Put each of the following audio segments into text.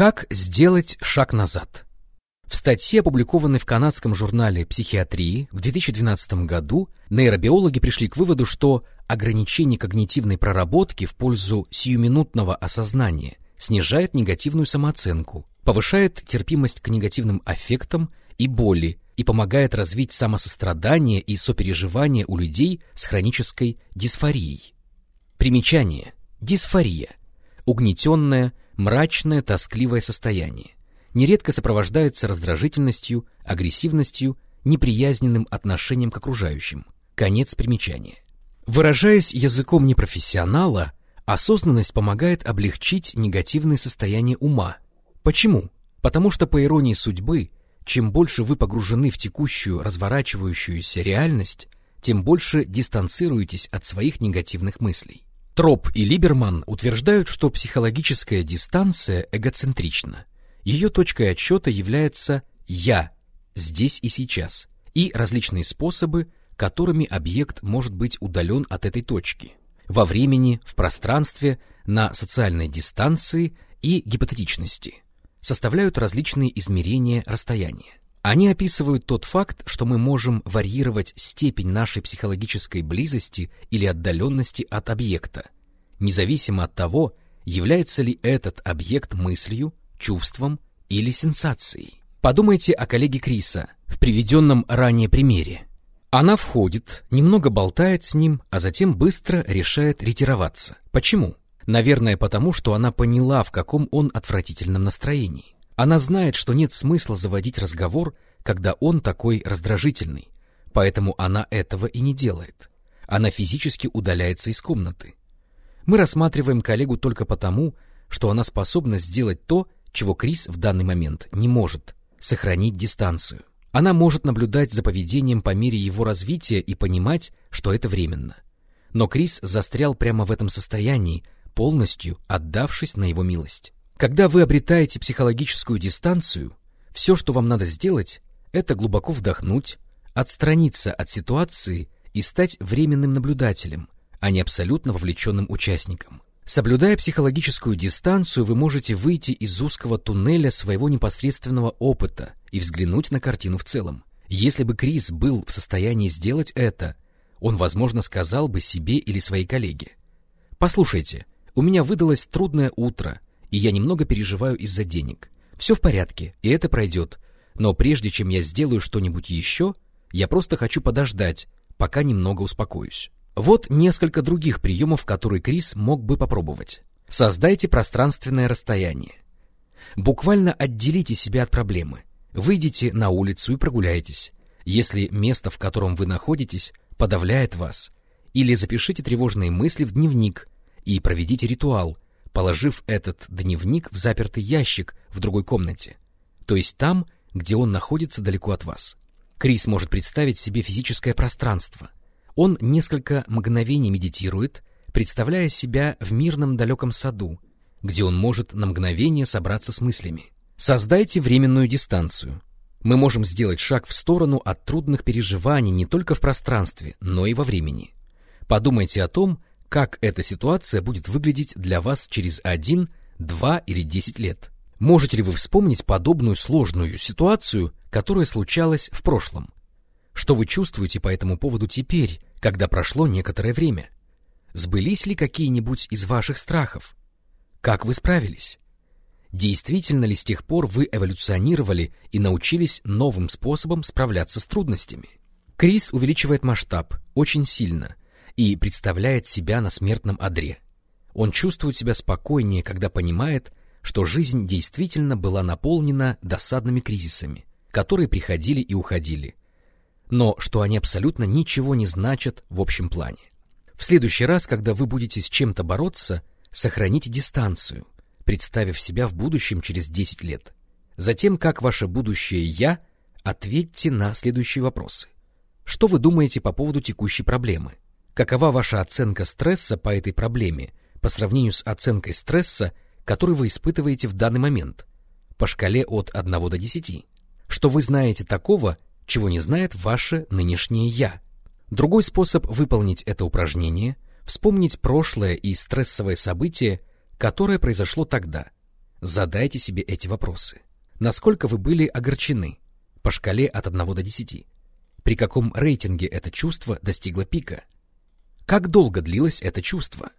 Как сделать шаг назад? В статье, опубликованной в канадском журнале «Психиатрии» в 2012 году, нейробиологи пришли к выводу, что ограничение когнитивной проработки в пользу сиюминутного осознания снижает негативную самооценку, повышает терпимость к негативным аффектам и боли и помогает развить самосострадание и сопереживание у людей с хронической дисфорией. Примечание. Дисфория. Угнетенное, мрачное, тоскливое состояние. Нередко сопровождается раздражительностью, агрессивностью, неприязненным отношением к окружающим. Конец примечания. Выражаясь языком непрофессионала, осознанность помогает облегчить негативное состояние ума. Почему? Потому что, по иронии судьбы, чем больше вы погружены в текущую разворачивающуюся реальность, тем больше дистанцируетесь от своих негативных мыслей. Троп и Либерман утверждают, что психологическая дистанция эгоцентрична. Ее точкой отсчета является «я» здесь и сейчас и различные способы, которыми объект может быть удален от этой точки во времени, в пространстве, на социальной дистанции и гипотетичности составляют различные измерения расстояния. Они описывают тот факт, что мы можем варьировать степень нашей психологической близости или отдаленности от объекта, независимо от того, является ли этот объект мыслью, чувством или сенсацией. Подумайте о коллеге Криса в приведенном ранее примере. Она входит, немного болтает с ним, а затем быстро решает ретироваться. Почему? Наверное, потому что она поняла, в каком он отвратительном настроении. Она знает, что нет смысла заводить разговор, когда он такой раздражительный, поэтому она этого и не делает. Она физически удаляется из комнаты. Мы рассматриваем коллегу только потому, что она способна сделать то, чего Крис в данный момент не может — сохранить дистанцию. Она может наблюдать за поведением по мере его развития и понимать, что это временно. Но Крис застрял прямо в этом состоянии, полностью отдавшись на его милость. Когда вы обретаете психологическую дистанцию, все, что вам надо сделать, это глубоко вдохнуть, отстраниться от ситуации и стать временным наблюдателем, а не абсолютно вовлеченным участником. Соблюдая психологическую дистанцию, вы можете выйти из узкого туннеля своего непосредственного опыта и взглянуть на картину в целом. Если бы Крис был в состоянии сделать это, он, возможно, сказал бы себе или своей коллеге. «Послушайте, у меня выдалось трудное утро, и я немного переживаю из-за денег. Все в порядке, и это пройдет. Но прежде чем я сделаю что-нибудь еще, я просто хочу подождать, пока немного успокоюсь. Вот несколько других приемов, которые Крис мог бы попробовать. Создайте пространственное расстояние. Буквально отделите себя от проблемы. Выйдите на улицу и прогуляйтесь. Если место, в котором вы находитесь, подавляет вас, или запишите тревожные мысли в дневник и проведите ритуал – положив этот дневник в запертый ящик в другой комнате, то есть там, где он находится далеко от вас. Крис может представить себе физическое пространство. Он несколько мгновений медитирует, представляя себя в мирном далеком саду, где он может на мгновение собраться с мыслями. Создайте временную дистанцию. Мы можем сделать шаг в сторону от трудных переживаний не только в пространстве, но и во времени. Подумайте о том, как эта ситуация будет выглядеть для вас через один, два или десять лет. Можете ли вы вспомнить подобную сложную ситуацию, которая случалась в прошлом? Что вы чувствуете по этому поводу теперь, когда прошло некоторое время? Сбылись ли какие-нибудь из ваших страхов? Как вы справились? Действительно ли с тех пор вы эволюционировали и научились новым способом справляться с трудностями? Крис увеличивает масштаб очень сильно, и представляет себя на смертном одре. Он чувствует себя спокойнее, когда понимает, что жизнь действительно была наполнена досадными кризисами, которые приходили и уходили, но что они абсолютно ничего не значат в общем плане. В следующий раз, когда вы будете с чем-то бороться, сохраните дистанцию, представив себя в будущем через 10 лет. Затем, как ваше будущее «я», ответьте на следующие вопросы. Что вы думаете по поводу текущей проблемы? Какова ваша оценка стресса по этой проблеме по сравнению с оценкой стресса, который вы испытываете в данный момент, по шкале от 1 до 10? Что вы знаете такого, чего не знает ваше нынешнее «я»? Другой способ выполнить это упражнение — вспомнить прошлое и стрессовое событие, которое произошло тогда. Задайте себе эти вопросы. Насколько вы были огорчены? По шкале от 1 до 10. При каком рейтинге это чувство достигло пика? Как долго длилось это чувство?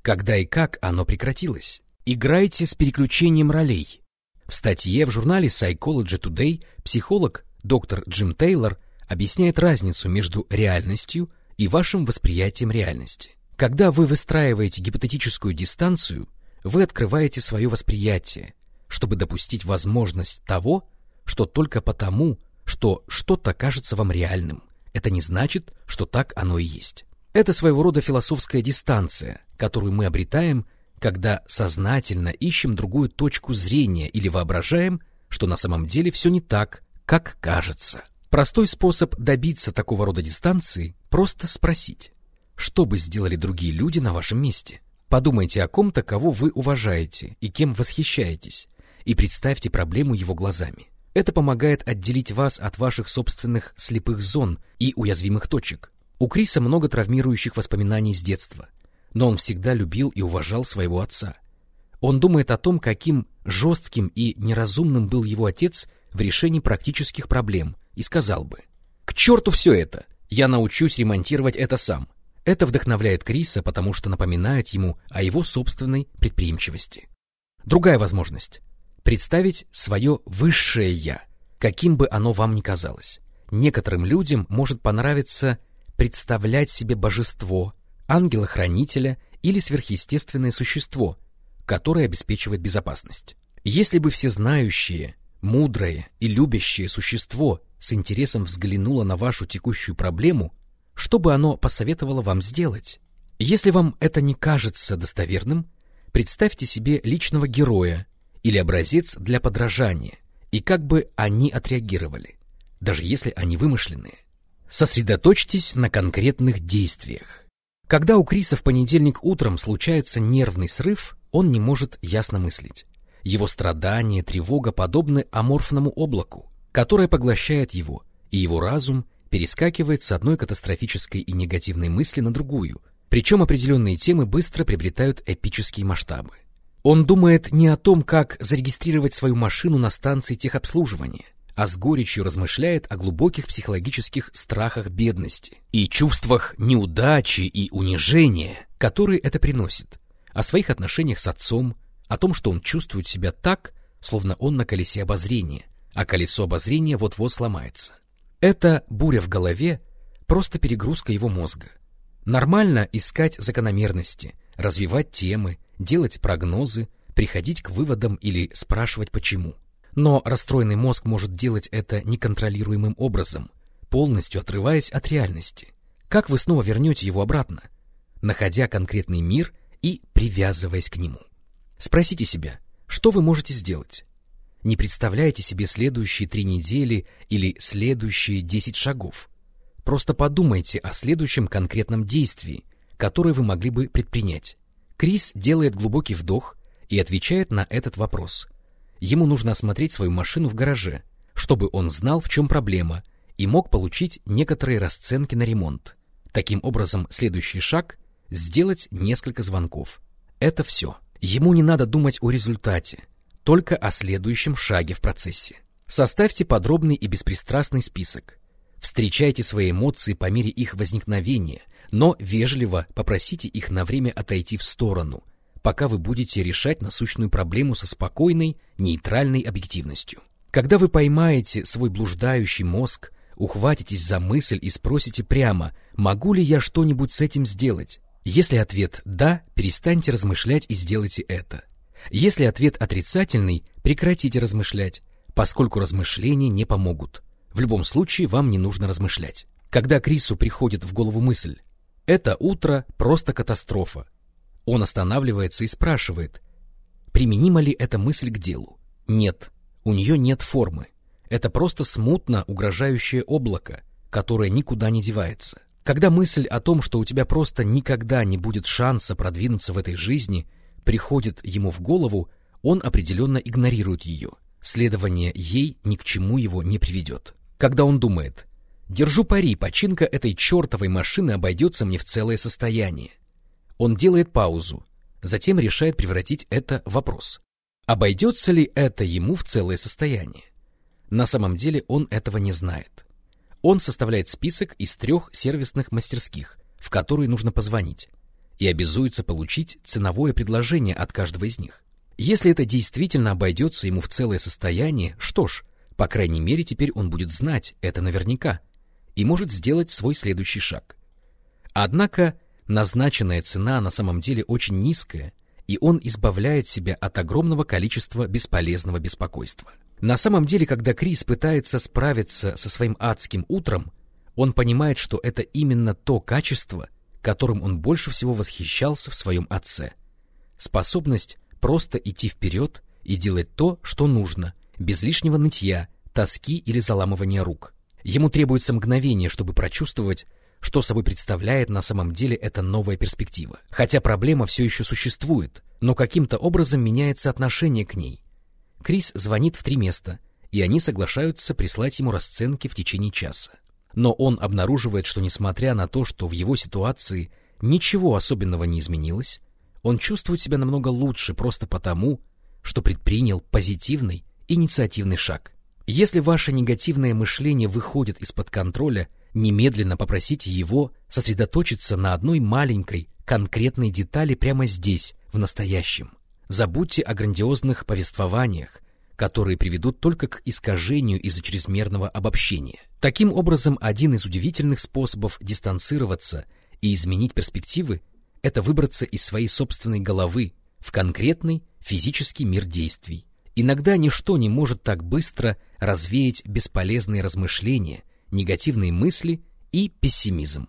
Когда и как оно прекратилось? Играйте с переключением ролей. В статье в журнале Psychology Today психолог доктор Джим Тейлор объясняет разницу между реальностью и вашим восприятием реальности. Когда вы выстраиваете гипотетическую дистанцию, вы открываете свое восприятие, чтобы допустить возможность того, что только потому, что что-то кажется вам реальным, это не значит, что так оно и есть. Это своего рода философская дистанция, которую мы обретаем, когда сознательно ищем другую точку зрения или воображаем, что на самом деле все не так, как кажется. Простой способ добиться такого рода дистанции – просто спросить, что бы сделали другие люди на вашем месте. Подумайте о ком-то, кого вы уважаете и кем восхищаетесь, и представьте проблему его глазами. Это помогает отделить вас от ваших собственных слепых зон и уязвимых точек. У Криса много травмирующих воспоминаний с детства, но он всегда любил и уважал своего отца. Он думает о том, каким жестким и неразумным был его отец в решении практических проблем, и сказал бы, «К черту все это! Я научусь ремонтировать это сам!» Это вдохновляет Криса, потому что напоминает ему о его собственной предприимчивости. Другая возможность представить свое высшее «я», каким бы оно вам ни казалось. Некоторым людям может понравиться представлять себе божество, ангела-хранителя или сверхъестественное существо, которое обеспечивает безопасность. Если бы всезнающее, мудрое и любящее существо с интересом взглянуло на вашу текущую проблему, что бы оно посоветовало вам сделать? Если вам это не кажется достоверным, представьте себе личного героя, или образец для подражания, и как бы они отреагировали, даже если они вымышленные. Сосредоточьтесь на конкретных действиях. Когда у Криса в понедельник утром случается нервный срыв, он не может ясно мыслить. Его страдания, тревога подобны аморфному облаку, которое поглощает его, и его разум перескакивает с одной катастрофической и негативной мысли на другую, причем определенные темы быстро приобретают эпические масштабы. Он думает не о том, как зарегистрировать свою машину на станции техобслуживания, а с горечью размышляет о глубоких психологических страхах бедности и чувствах неудачи и унижения, которые это приносит, о своих отношениях с отцом, о том, что он чувствует себя так, словно он на колесе обозрения, а колесо обозрения вот-вот сломается. Это буря в голове, просто перегрузка его мозга. Нормально искать закономерности, развивать темы, делать прогнозы, приходить к выводам или спрашивать почему. Но расстроенный мозг может делать это неконтролируемым образом, полностью отрываясь от реальности. Как вы снова вернете его обратно? Находя конкретный мир и привязываясь к нему. Спросите себя, что вы можете сделать? Не представляете себе следующие три недели или следующие десять шагов. Просто подумайте о следующем конкретном действии, которое вы могли бы предпринять. Крис делает глубокий вдох и отвечает на этот вопрос. Ему нужно осмотреть свою машину в гараже, чтобы он знал, в чем проблема, и мог получить некоторые расценки на ремонт. Таким образом, следующий шаг — сделать несколько звонков. Это все. Ему не надо думать о результате, только о следующем шаге в процессе. Составьте подробный и беспристрастный список. Встречайте свои эмоции по мере их возникновения — но вежливо попросите их на время отойти в сторону, пока вы будете решать насущную проблему со спокойной, нейтральной объективностью. Когда вы поймаете свой блуждающий мозг, ухватитесь за мысль и спросите прямо, могу ли я что-нибудь с этим сделать? Если ответ «да», перестаньте размышлять и сделайте это. Если ответ отрицательный, прекратите размышлять, поскольку размышления не помогут. В любом случае вам не нужно размышлять. Когда Крису приходит в голову мысль это утро просто катастрофа. Он останавливается и спрашивает, применима ли эта мысль к делу. Нет, у нее нет формы. Это просто смутно угрожающее облако, которое никуда не девается. Когда мысль о том, что у тебя просто никогда не будет шанса продвинуться в этой жизни, приходит ему в голову, он определенно игнорирует ее. Следование ей ни к чему его не приведет. Когда он думает Держу пари, починка этой чертовой машины обойдется мне в целое состояние. Он делает паузу, затем решает превратить это в вопрос. Обойдется ли это ему в целое состояние? На самом деле он этого не знает. Он составляет список из трех сервисных мастерских, в которые нужно позвонить, и обязуется получить ценовое предложение от каждого из них. Если это действительно обойдется ему в целое состояние, что ж, по крайней мере, теперь он будет знать это наверняка и может сделать свой следующий шаг. Однако назначенная цена на самом деле очень низкая, и он избавляет себя от огромного количества бесполезного беспокойства. На самом деле, когда Крис пытается справиться со своим адским утром, он понимает, что это именно то качество, которым он больше всего восхищался в своем отце. Способность просто идти вперед и делать то, что нужно, без лишнего нытья, тоски или заламывания рук. Ему требуется мгновение, чтобы прочувствовать, что собой представляет на самом деле эта новая перспектива. Хотя проблема все еще существует, но каким-то образом меняется отношение к ней. Крис звонит в три места, и они соглашаются прислать ему расценки в течение часа. Но он обнаруживает, что несмотря на то, что в его ситуации ничего особенного не изменилось, он чувствует себя намного лучше просто потому, что предпринял позитивный инициативный шаг. Если ваше негативное мышление выходит из-под контроля, немедленно попросите его сосредоточиться на одной маленькой, конкретной детали прямо здесь, в настоящем. Забудьте о грандиозных повествованиях, которые приведут только к искажению из-за чрезмерного обобщения. Таким образом, один из удивительных способов дистанцироваться и изменить перспективы – это выбраться из своей собственной головы в конкретный физический мир действий. Иногда ничто не может так быстро развеять бесполезные размышления, негативные мысли и пессимизм.